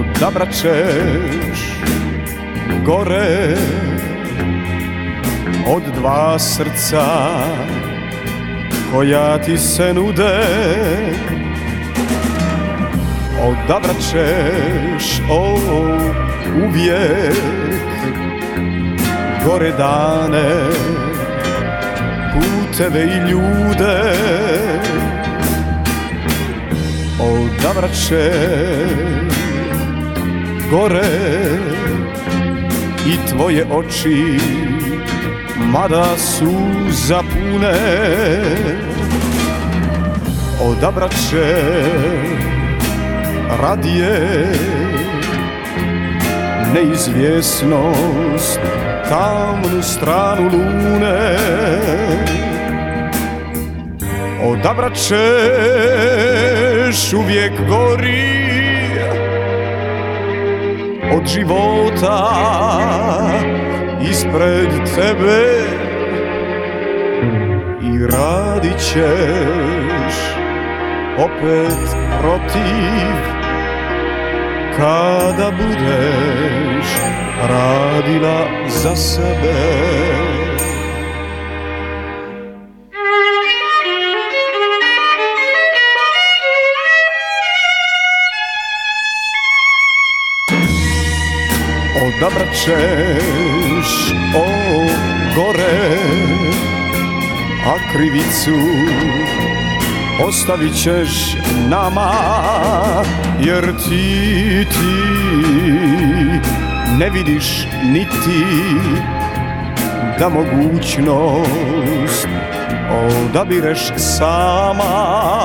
Odabrat ćeš gore od dva srca koja ti se nude. Odabrat ćeš o, uvijek gore dane puteve i ljude. Odabrat ćeš gore i tvoje oči mada su zapune. Odabrat će radije neizvjesnost tamnu stranu lune. Odabrat ćeš uvijek gori od života ispred tebe. I radit ćeš opet protiv. Kada budeš radila za sebe odabrat ćeš o gore a krivicu ostavit ćeš nama jer ti ti ne vidiš niti da mogućnost odabireš sama